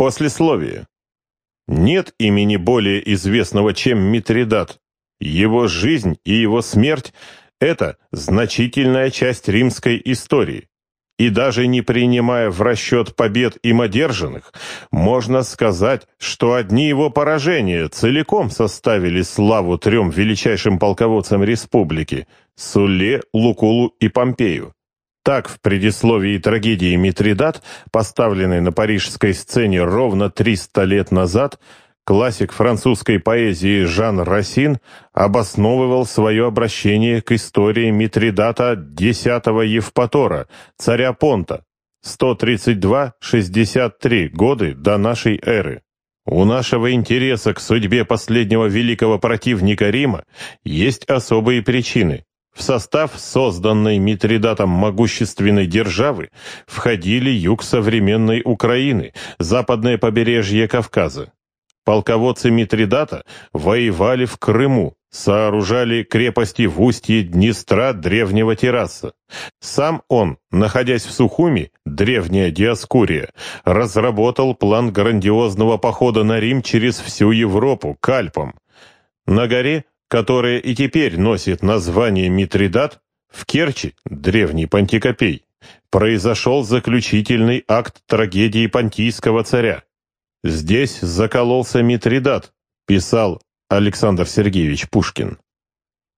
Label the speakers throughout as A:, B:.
A: Послесловие. Нет имени более известного, чем Митридат. Его жизнь и его смерть – это значительная часть римской истории. И даже не принимая в расчет побед им одержанных, можно сказать, что одни его поражения целиком составили славу трем величайшим полководцам республики – Суле, Лукулу и Помпею. Так, в предисловии трагедии «Митридат», поставленной на парижской сцене ровно 300 лет назад, классик французской поэзии Жан Рассин обосновывал свое обращение к истории Митридата X Евпатора, царя Понта, 132-63 годы до нашей эры. У нашего интереса к судьбе последнего великого противника Рима есть особые причины. В состав созданной Митридатом могущественной державы входили юг современной Украины, западное побережье Кавказа. Полководцы Митридата воевали в Крыму, сооружали крепости в устье Днестра древнего терраса. Сам он, находясь в Сухуми, древняя Диаскурия, разработал план грандиозного похода на Рим через всю Европу, к Альпам. На горе которое и теперь носит название Митридат, в Керчи, древний Пантикопей, произошел заключительный акт трагедии понтийского царя. Здесь закололся Митридат, писал Александр Сергеевич Пушкин.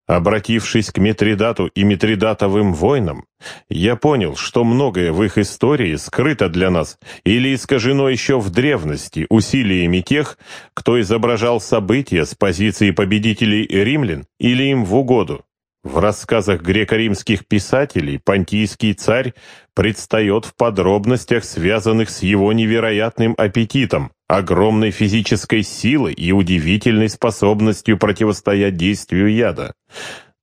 A: Обратившись к Митридату и Митридатовым войнам, я понял, что многое в их истории скрыто для нас или искажено еще в древности усилиями тех, кто изображал события с позиции победителей римлян или им в угоду. В рассказах греко-римских писателей понтийский царь предстает в подробностях, связанных с его невероятным аппетитом, огромной физической силой и удивительной способностью противостоять действию яда.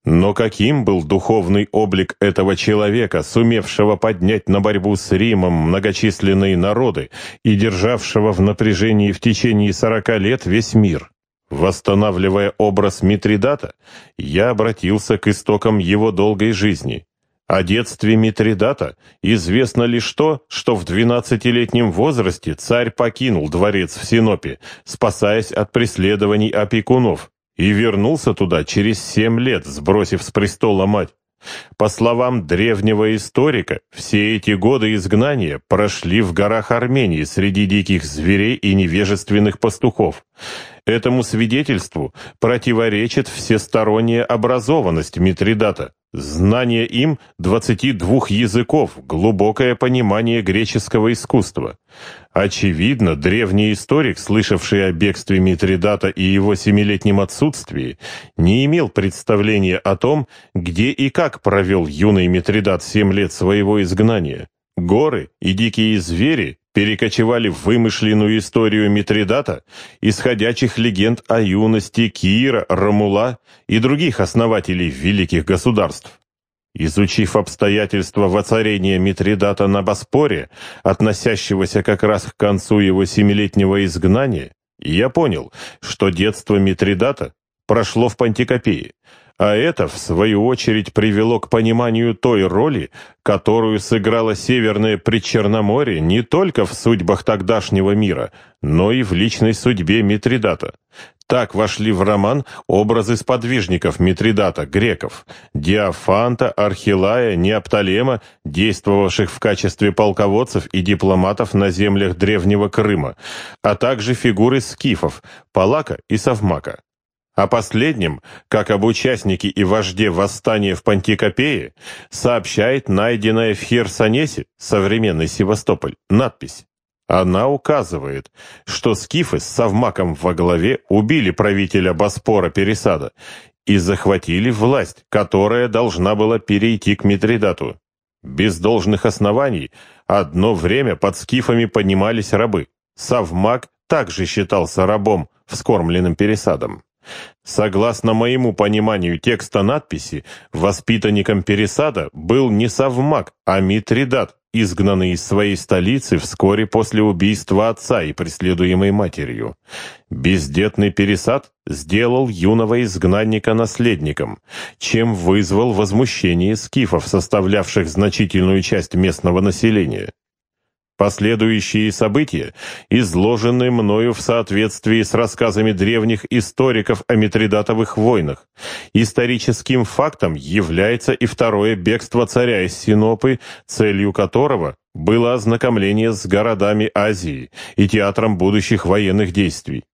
A: Но каким был духовный облик этого человека, сумевшего поднять на борьбу с Римом многочисленные народы и державшего в напряжении в течение сорока лет весь мир? Восстанавливая образ Митридата, я обратился к истокам его долгой жизни. О детстве Митридата известно лишь то, что в двенадцатилетнем возрасте царь покинул дворец в Синопе, спасаясь от преследований опекунов, и вернулся туда через семь лет, сбросив с престола мать. По словам древнего историка, все эти годы изгнания прошли в горах Армении среди диких зверей и невежественных пастухов. Этому свидетельству противоречит всесторонняя образованность Митридата, знание им 22 языков, глубокое понимание греческого искусства. Очевидно, древний историк, слышавший о бегстве Митридата и его семилетнем отсутствии, не имел представления о том, где и как провел юный Митридат семь лет своего изгнания. Горы и дикие звери перекочевали в вымышленную историю Митридата, исходящих легенд о юности Киира, Рамула и других основателей великих государств. Изучив обстоятельства воцарения Митридата на Боспоре, относящегося как раз к концу его семилетнего изгнания, я понял, что детство Митридата прошло в Пантикопее, а это, в свою очередь, привело к пониманию той роли, которую сыграло Северное Причерноморье не только в судьбах тогдашнего мира, но и в личной судьбе Митридата. Так вошли в роман образы сподвижников Митридата, греков, Диофанта, Архилая, Неопталема, действовавших в качестве полководцев и дипломатов на землях Древнего Крыма, а также фигуры скифов, Палака и Савмака. О последнем, как об участнике и вожде восстания в Пантикопее, сообщает найденная в Херсонесе, современный Севастополь, надпись. Она указывает, что скифы с Совмаком во главе убили правителя Боспора Пересада и захватили власть, которая должна была перейти к Митридату. Без должных оснований одно время под скифами поднимались рабы. Совмак также считался рабом, вскормленным Пересадом. Согласно моему пониманию текста надписи, воспитанником Пересада был не Савмак, а Митридат, изгнанный из своей столицы вскоре после убийства отца и преследуемой матерью. Бездетный Пересад сделал юного изгнанника наследником, чем вызвал возмущение скифов, составлявших значительную часть местного населения. Последующие события изложены мною в соответствии с рассказами древних историков о Митридатовых войнах. Историческим фактом является и второе бегство царя из Синопы, целью которого было ознакомление с городами Азии и театром будущих военных действий.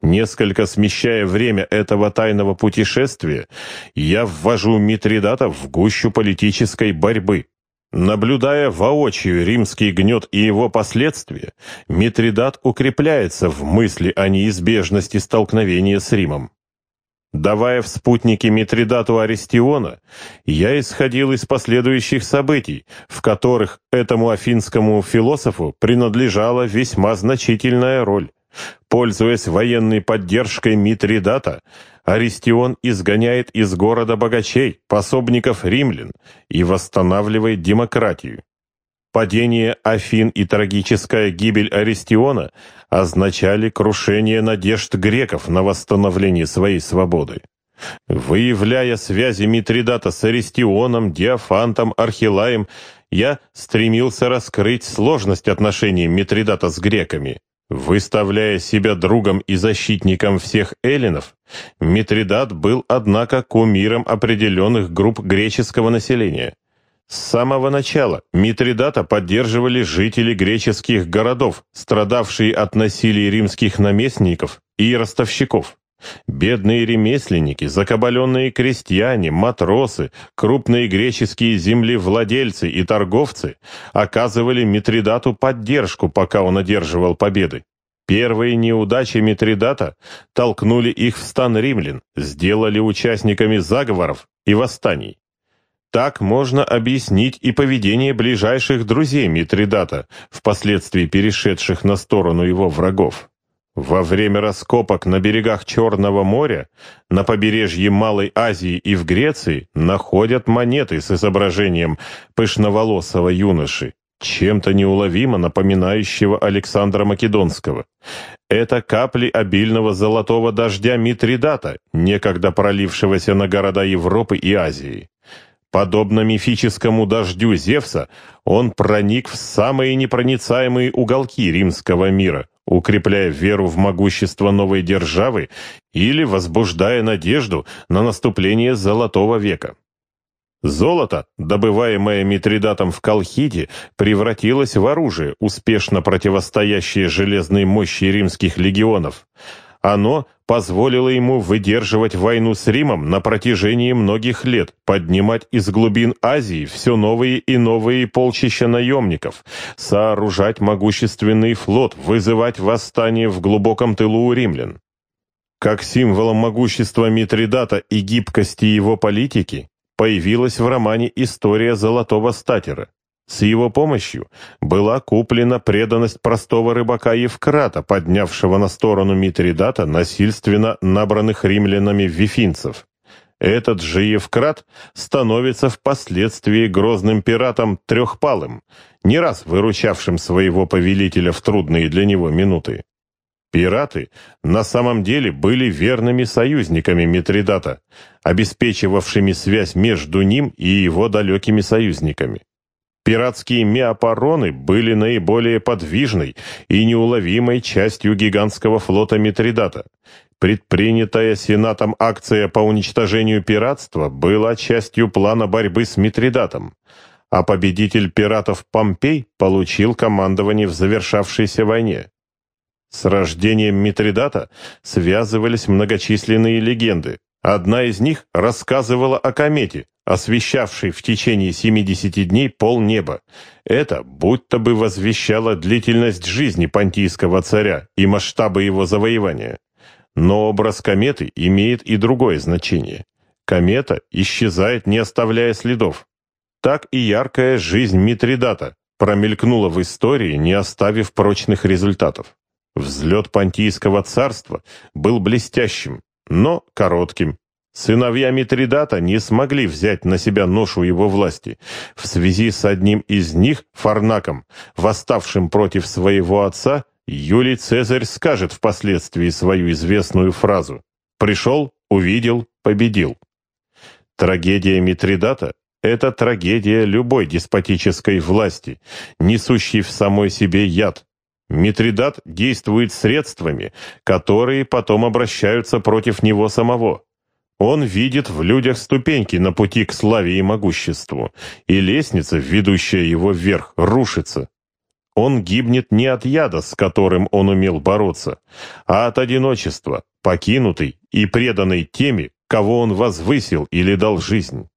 A: Несколько смещая время этого тайного путешествия, я ввожу Митридата в гущу политической борьбы. Наблюдая воочию римский гнет и его последствия, Митридат укрепляется в мысли о неизбежности столкновения с Римом. Давая в спутники Митридату Аристиона, я исходил из последующих событий, в которых этому афинскому философу принадлежала весьма значительная роль. Пользуясь военной поддержкой Митридата, Аристион изгоняет из города богачей, пособников римлян, и восстанавливает демократию. Падение Афин и трагическая гибель Аристиона означали крушение надежд греков на восстановление своей свободы. Выявляя связи Митридата с Аристионом, Диофантом, Архилаем, я стремился раскрыть сложность отношений Митридата с греками. Выставляя себя другом и защитником всех эллинов, Митридат был, однако, кумиром определенных групп греческого населения. С самого начала Митридата поддерживали жители греческих городов, страдавшие от насилия римских наместников и ростовщиков. Бедные ремесленники, закабаленные крестьяне, матросы, крупные греческие землевладельцы и торговцы оказывали Митридату поддержку, пока он одерживал победы. Первые неудачи Митридата толкнули их в стан римлян, сделали участниками заговоров и восстаний. Так можно объяснить и поведение ближайших друзей Митридата, впоследствии перешедших на сторону его врагов. Во время раскопок на берегах Черного моря, на побережье Малой Азии и в Греции находят монеты с изображением пышноволосого юноши, чем-то неуловимо напоминающего Александра Македонского. Это капли обильного золотого дождя Митридата, некогда пролившегося на города Европы и Азии. Подобно мифическому дождю Зевса, он проник в самые непроницаемые уголки римского мира – укрепляя веру в могущество новой державы или возбуждая надежду на наступление Золотого века. Золото, добываемое Митридатом в Колхиде, превратилось в оружие, успешно противостоящее железной мощи римских легионов. Оно позволило ему выдерживать войну с Римом на протяжении многих лет, поднимать из глубин Азии все новые и новые полчища наемников, сооружать могущественный флот, вызывать восстание в глубоком тылу у римлян. Как символом могущества Митридата и гибкости его политики появилась в романе «История золотого статера». С его помощью была куплена преданность простого рыбака Евкрата, поднявшего на сторону Митридата насильственно набранных римлянами вифинцев. Этот же Евкрат становится впоследствии грозным пиратом Трехпалым, не раз выручавшим своего повелителя в трудные для него минуты. Пираты на самом деле были верными союзниками Митридата, обеспечивавшими связь между ним и его далекими союзниками. Пиратские миопароны были наиболее подвижной и неуловимой частью гигантского флота Митридата. Предпринятая Сенатом акция по уничтожению пиратства была частью плана борьбы с Митридатом, а победитель пиратов Помпей получил командование в завершавшейся войне. С рождением Митридата связывались многочисленные легенды. Одна из них рассказывала о комете, освещавшей в течение 70 дней полнеба. Это будто бы возвещало длительность жизни понтийского царя и масштабы его завоевания. Но образ кометы имеет и другое значение. Комета исчезает, не оставляя следов. Так и яркая жизнь Митридата промелькнула в истории, не оставив прочных результатов. Взлет Понтийского царства был блестящим, но коротким. Сыновья Митридата не смогли взять на себя ношу его власти. В связи с одним из них, Фарнаком, восставшим против своего отца, Юлий Цезарь скажет впоследствии свою известную фразу «Пришел, увидел, победил». Трагедия Митридата Это трагедия любой деспотической власти, несущей в самой себе яд. Митридат действует средствами, которые потом обращаются против него самого. Он видит в людях ступеньки на пути к славе и могуществу, и лестница, ведущая его вверх, рушится. Он гибнет не от яда, с которым он умел бороться, а от одиночества, покинутый и преданный теми, кого он возвысил или дал жизнь.